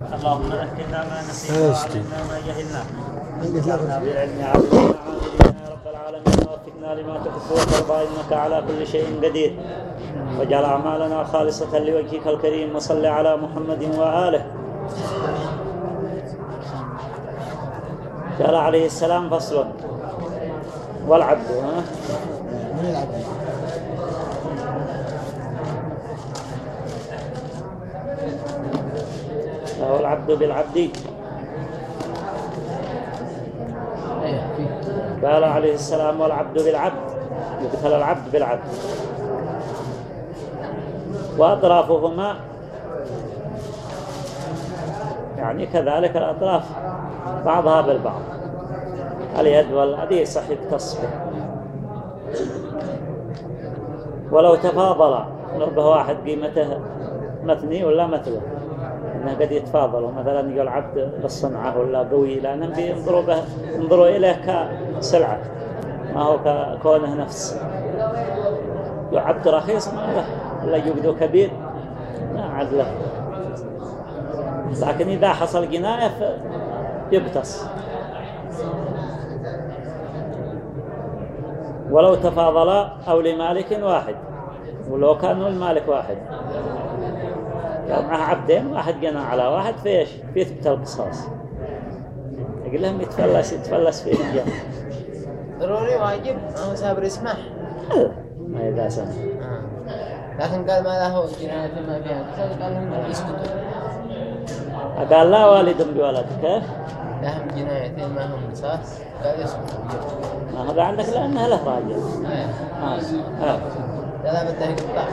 اللهم ذكرنا ما نسينا وعلمنا ما جهلنا. واجعلنا بالعلم عاملين يا رب العالمين ووفقنا لما تحب وترضى إنك على كل شيء قدير. واجعل أعمالنا خالصة لوجهك الكريم وصل على محمد وآله. قال عليه السلام فصل. والعبد ها؟ من العبد؟ فهو العبد بالعبد. قال عليه السلام والعبد بالعبد. يقتل العبد بالعبد. وأطرافهما يعني كذلك الأطراف. بعضها بالبعض. اليد والأدي صح يتصل ولو تفاضل لو به واحد قيمته مثني ولا مثله إنه قد يتفاضلوا مثلا يقول عبد بالصنعة ولا قوي لأنهم بينظروا به ينظروا إليه كسلعة. ما هو ككونه نفس. عبد رخيص ما له. ولا يقدو كبير. ما عاد له. لكن إذا حصل جناية يقتص ولو تفاضلا أو لمالك واحد. ولو كانوا المالك واحد. كان معه عبدين واحد قنا على واحد فيش فيثبت القصاص. يقول لهم يتفلس يتفلس فيه الجنة ضروري واجب هو سابر يسمح. ما إذا سمع آه. لكن قال ما له جناية ما فيها. قصاص قال لهم يسكتوا. قال لا والد بولد كيف؟ لهم جنايتين ما هم قصاص. قال يسكتوا. ما هذا عندك لأنها له راجل إيه. آه. آه. لا بده يقطع.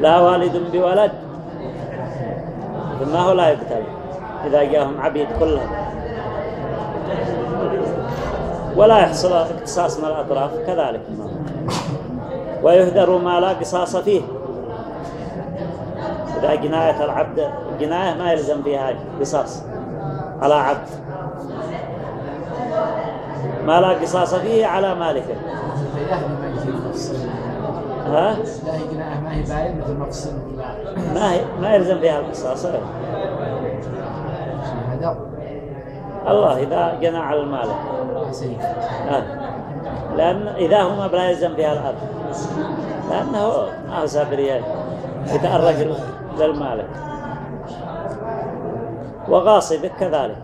لا والد بولد. ثم هو لا يقتل. إذا جاءهم عبيد كلهم. ولا يحصل اقتصاص من الأطراف كذلك. ويهدر ما لا قصاص فيه. إذا جناية العبد جناية ما يلزم فيها قصاص. على عبد. ما لا قصاص فيه على مالكه ها؟ ما مثل ما هي ما يلزم فيها القصاص. هذا الله إذا جنى على المالك حسين آه. لأن إذا هو ما بلا يلزم فيها الأب. لأنه ما هو سابريات يتأرج للمالك وغاصبك كذلك.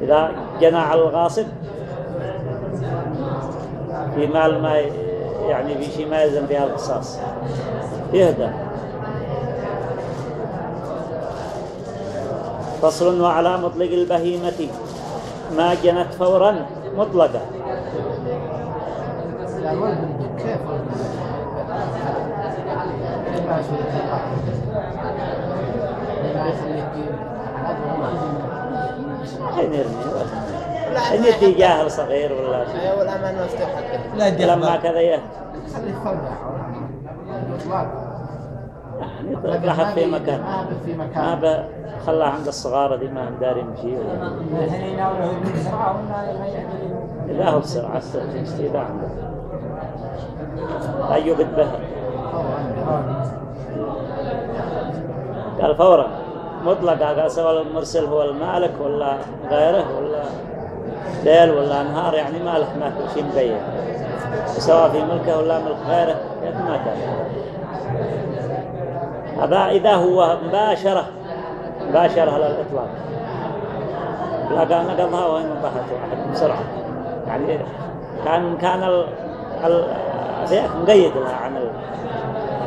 إذا جنى على الغاصب في مال ما يعني في شيء ما يلزم فيها القصاص. يهدى. فصل وعلى مطلق البهيمة. ما جنت فورا مطلقة لا ولد من كيف ولد من كيف ما يسوي الطلاق ما يخليك حين يرمي إن يدي جاهل صغير ولا شيء؟ أيوه والامان مفتوح حقه. لا يدي لما كذا يه خليه يعني يطلق لحد في مكان. ما في ما مكان ب خلاه عند الصغارة دي ما هم داري يمشي. ولا ولا إذا هو بسرعة استرجل إذا عنده لا يقد به. قال فورا. مطلقة قال سواء المرسل هو المالك ولا غيره ولا ليل ولا نهار يعني مالك ما كل شيء مبين. سواء في ملكه ولا ملك غيره يعني ما كان. هذا إذا هو مباشرة مباشرة على الإطلاق. لا قال نقضها وين انطحت واحد بسرعة. يعني كان كان ال ال مقيد لها عن ال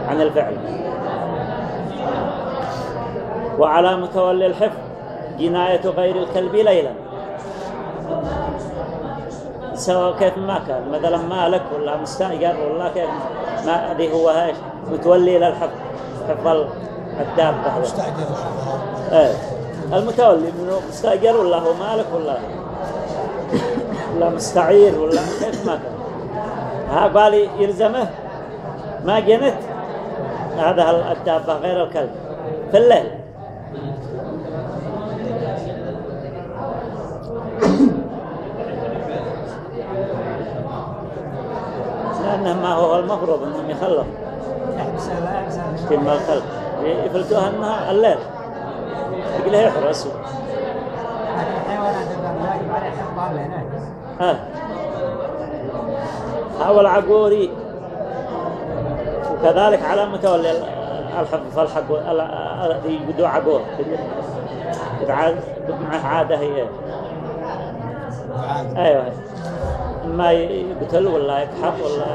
عن الفعل. وعلى متولي الحفظ جناية غير الكلب ليلا. سواء كيف ما كان. مثلا مالك ولا مستأجر ولا كيف ما هذه هو هاش متولي للحفظ حفظ ال- الدابة مستعجل إيه. المتولي منه مستأجر ولا هو مالك ولا ولا مستعير ولا كيف ما كان. ها بالي يلزمه. ما جنت هذا الدابة غير الكلب. في الليل. ما هو المفروض أنهم يخلوا. يحبسها تم الكلب يفلتوها أنها الليل. يقول له يحرس. ها. هو العقوري وكذلك على متولي الحفظ فالحق يقدوا عقور يتعاد معه عادة هي. أيوه. ما يقتل ولا يكحف ولا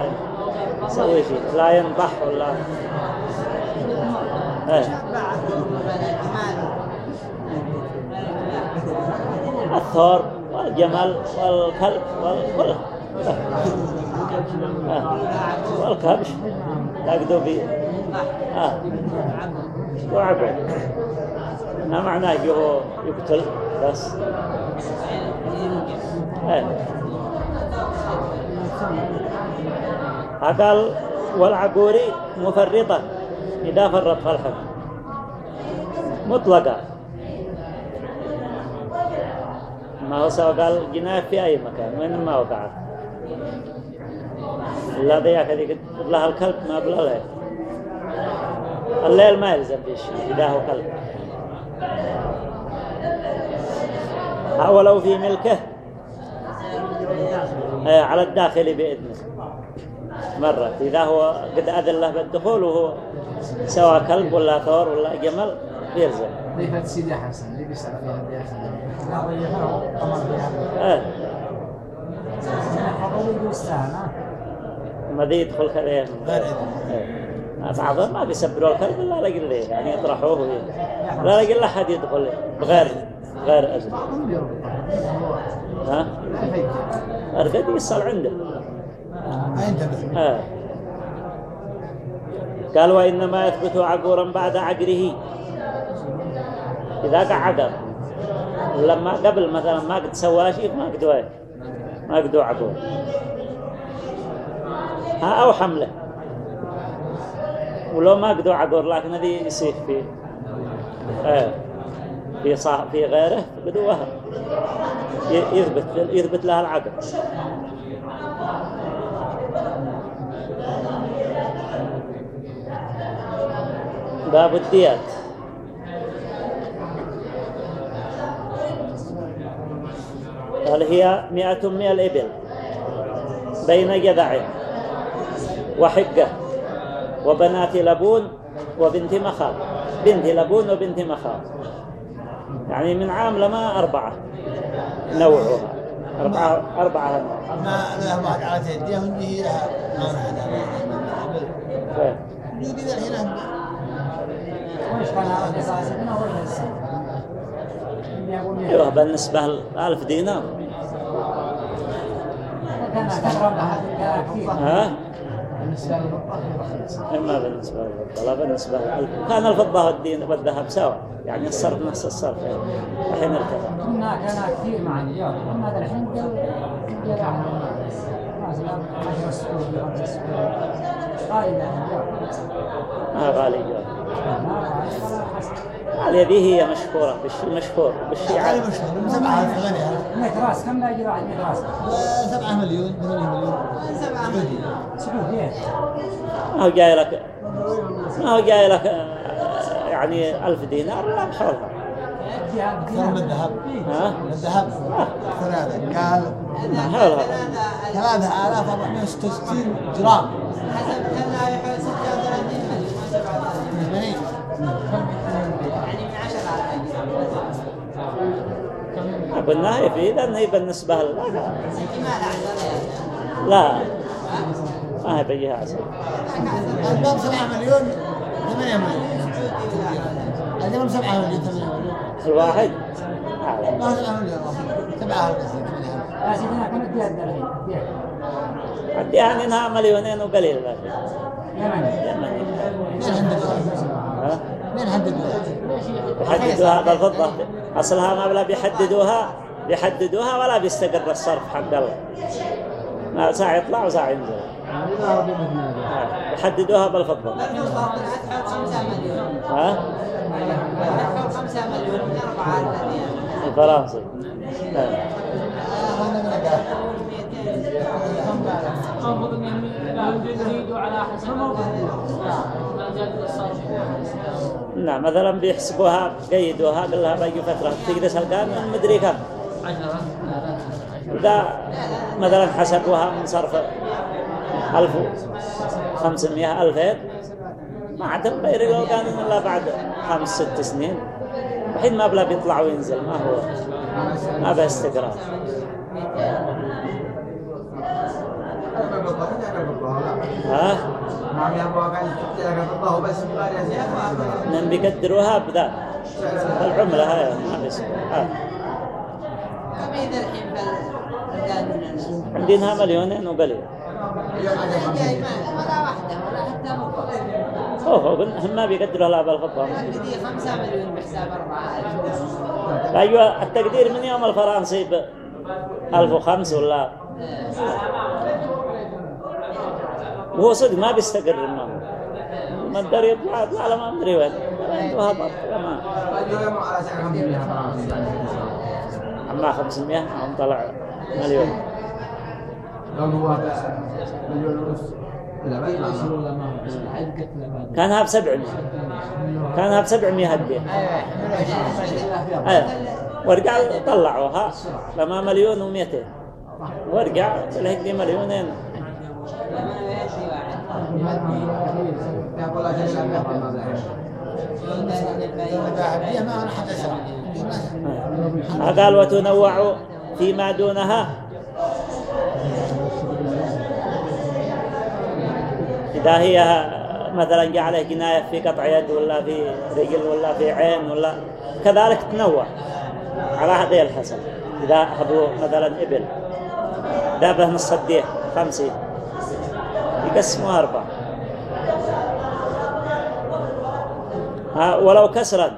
يسوي شيء لا ينضح ولا الثور والجمل والكلب والكل. والكبش يقدوا بي آه. وعقل ما معناه يقتل بس قال والعقوري مفرطة إذا فرط في الحكم مطلقة. ما هو سواء قال جناية في أي مكان وين ما وقعت لا ذيك هذيك الكلب ما بلا له الليل ما يلزم بشيء إذا هو كلب. ولو في ملكه على الداخل بإذنه. مرة. إذا هو قد أذن له بالدخول وهو سواء كلب ولا ثور ولا جمل بيلزم ضيفة سيدي حسن. اللي بيسأل فيها اللي ياخذ لا آه. ما ذي يدخل آه. بعضهم ما بيسبروا الكلب إلا لقل ليه يعني يطرحوه. وي- لا لقل أحد يدخل. بغير غير أذن. ها؟ أرقد يصل عنده. آه. قال وإنما يثبت عقورا بعد عقره. إذا قع عقر لما قبل مثلا ما قد سوى شيء ما قد واي ما قدوا عقور ها أو حمله. ولو ما قدوا عقور لكن هذه يصير في آه. في صاح في غيره قدوها يثبت يثبت لها العقل باب الديات. قال هي مئة من الإبل؟ بين جذع وحقة وبنات لبون وبنت مخاض. بنت لبون وبنت مخاض. يعني من عام لما أربعة. نوعها. أربعة أربعة ما لها واحد على تهديها وندي لها ما هذا إيه. أيوه بالنسبة لألف دينار. ها؟ بالنسبة للبطاقة رخيص إما بالنسبة للفضة لا بالنسبة للفضة كان الفضة والدين والذهب سوا. يعني الصرف نفس الصرف يعني. الحين ارتفع كنا كان كثير مع الرياض هذا الحين ما غالي جواب ما قال ولا حسن هذه هي مشهورة مشهور من سبعة ثمانية. 100 راس كم لا يجي واحد 100 راس سبعة مليون ثمانية مليون. سعودي سعود ليه؟ ما هو جاي لك ما هو جاي لك يعني ألف دينار لا جهاد أكثر من الذهب ها؟ من الذهب ثلاثة قال ثلاثة آلاف أربعمائة وستة وستين جرام. حسب كان يحول 36 مليون ما 37 ثمانين يعني من 10 على قلنا هي في إذا هي بالنسبة ما لا. لا ما هي بيها عسل الباب سبعة مليون ثمانية مليون. الجمل سبعة مليون ثمانية مليون الواحد أعلى. ما هو سبعة مليون سبعة ألف ثمانية ألف يا سيدنا كم الجهاد الحين؟ الجهاد عندي يعني إنها مليونين وقليل يمني مين حددوها؟ ها مين حددوها؟ يحددوها بالفضة أصلها ما بلا بيحددوها بيحددوها ولا بيستقر الصرف حق الله ما ساعة يطلع وساعة ينزل ها، يحددوها بالفضة. أدخل 5 مليون. ها؟ أدخل 5 مليون. من 4 الذين الفرنسي. ما نعم مثلا بيحسبوها قيدوها قال لها باقي فترة تجلس الآن مدري كم. عشرة إذا مثلا حسبوها من صرف ألف. خمسمية ألفين ما عاد بيرجعوا كان إلا بعد خمس ست سنين. الحين ما بلا بيطلع وينزل ما هو. ما به استقرار. ها؟ بس من بيقدروها بذا. العملة هاي ما بالقانون عندنا مليونين وقليل. ولا واحدة ولا حتى مقبل هو هم ما بيقدروا لا بدي خمسة مليون بحساب أربعة ألف أيوة التقدير من يوم الفرنسي ب 1005 ولا؟ وهو صدق ما بيستقر المهم ما ادري يطلع يطلع له ما أدري وين. عنده هبط على أما 500 هم طلع مليون. كانها ب 700 كانها ب 700 هدي أيه. ورجع طلعوها. لما مليون و200 ورجع مليونين. قال وتنوع فيما دونها إذا هي مثلا جاء عليه جناية في قطع يد ولا في رجل ولا في عين ولا كذلك تنوع. على هذه الحسب. إذا هبوا مثلا إبل إذا به نص الديه خمسين. يقسموها أربعة. ها ولو كسرا.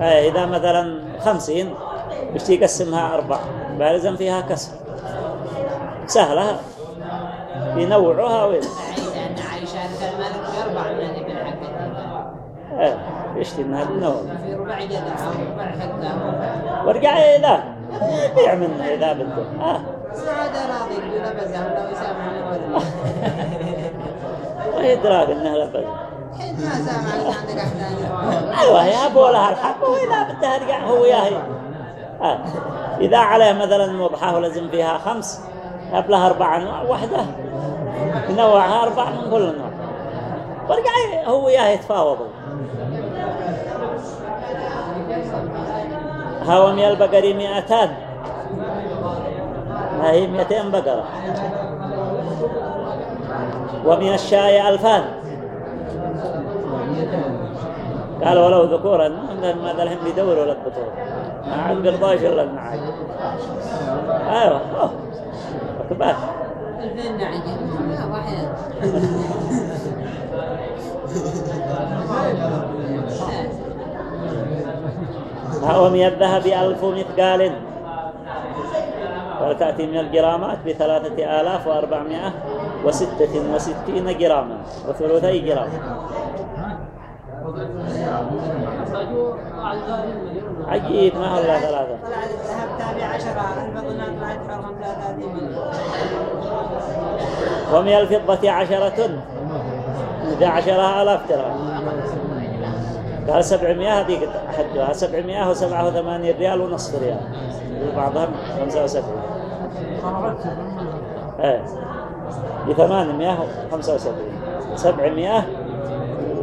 أي إذا مثلا خمسين بيشتي يقسمها أربع بارزا فيها كسر. سهلة. ينوعوها وين؟ أن عائشة من حقتها أي يشتي إنها تنوع في ربع جدعة وربع حقها ورجع إذا. يبيع منه إذا بده. آه. سعود راضي يقول أبدا لو يسامحني ولا ما سامحني عندك أحلام أيوة يا أبو لها الحق وإذا بده يرجع هو ياهي. آه. إذا عليه مثلا مضحى ولازم فيها خمس لها أربع أنواع واحدة. ينوعها أربع من كل نوع. ورجع هو ياهي يتفاوضوا هومي البقري مئتان. هي مئتين بقرة. ومن الشاي ألفان. قال ولو ذكورا ماذا لهم بيدوروا للذكور ما عاد بيرضاش إلا النعاج أيوة. أوه نعجة لا واحد ومن الذهب ألف مثقال. وتأتي من الجرامات بثلاثة آلاف وأربعمائة وستة وستين جراما وثلثي جرام. عجيب ما هو إلا ثلاثة. طلع الذهب تابع عشرة طلعت حرم ثلاثة ومن الفضة عشرة إذا عشرها آلاف درهم. قال سبعمائة هذه قد أحدها. سبعمائة وسبعة وثمانين ريال ونصف ريال. بعضهم خمسة وسبعين. إيه. بثمانمائة وخمسة وسبعين. سبعمائة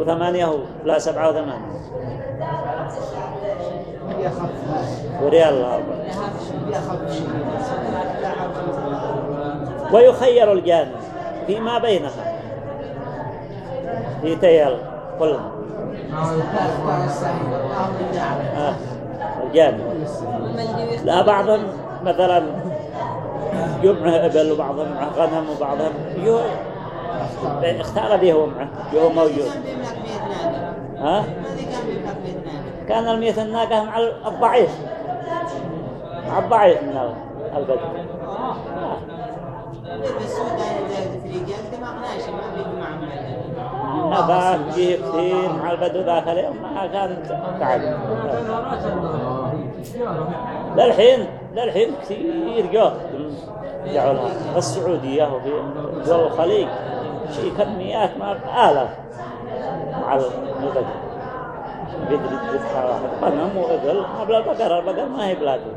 وثمانية لا سبعة وثمانية. وريال. الله ويخير الجانب فيما بينها. في تيال. كلها آه. الجانب. لا بعضهم مثلا معه إبل وبعضهم غنم وبعضهم يو اختار به هو معه هو موجود. ها؟ كان المية الناقة مع الضعيف. مع الضعيف من البدن بالسودان زي افريقيا الدماغ ناشي ما بيجمع معي هذا فيه كثير مع البدو ذاك اليوم ما كان تعب للحين للحين كثير جو يرجعوا لها السعودية وفي دول الخليج. شيء كميات ما آلاف. ذبحة واحد قلنا مو إبل ما بلا البقر البقر ما هي بلاده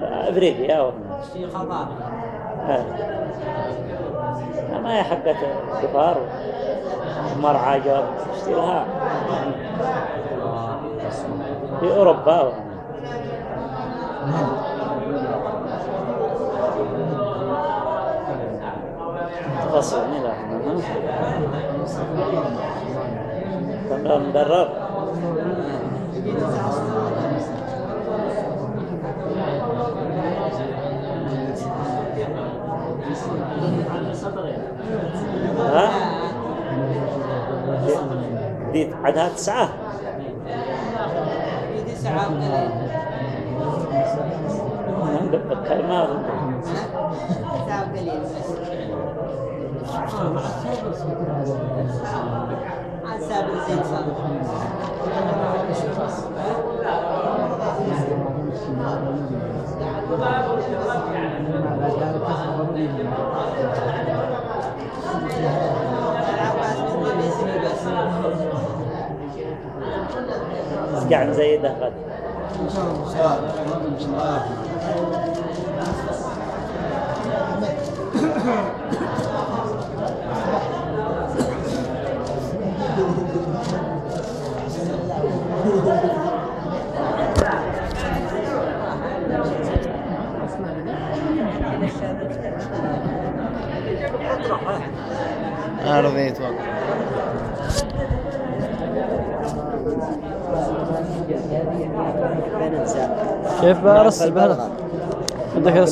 أفريقيا وهنا في خضار. ما هي حقة كفار مرعى جاب اشتلها في أوروبا. تفصل لا كم مدرب ها؟ دي عدها تسعة. تسعة. الكلمات تسعة وقليل ما بيسمي بس قاعد زيده غد. ان شاء الله إن شاء الله. رضيت كيف بقى ارسل بهذا بدك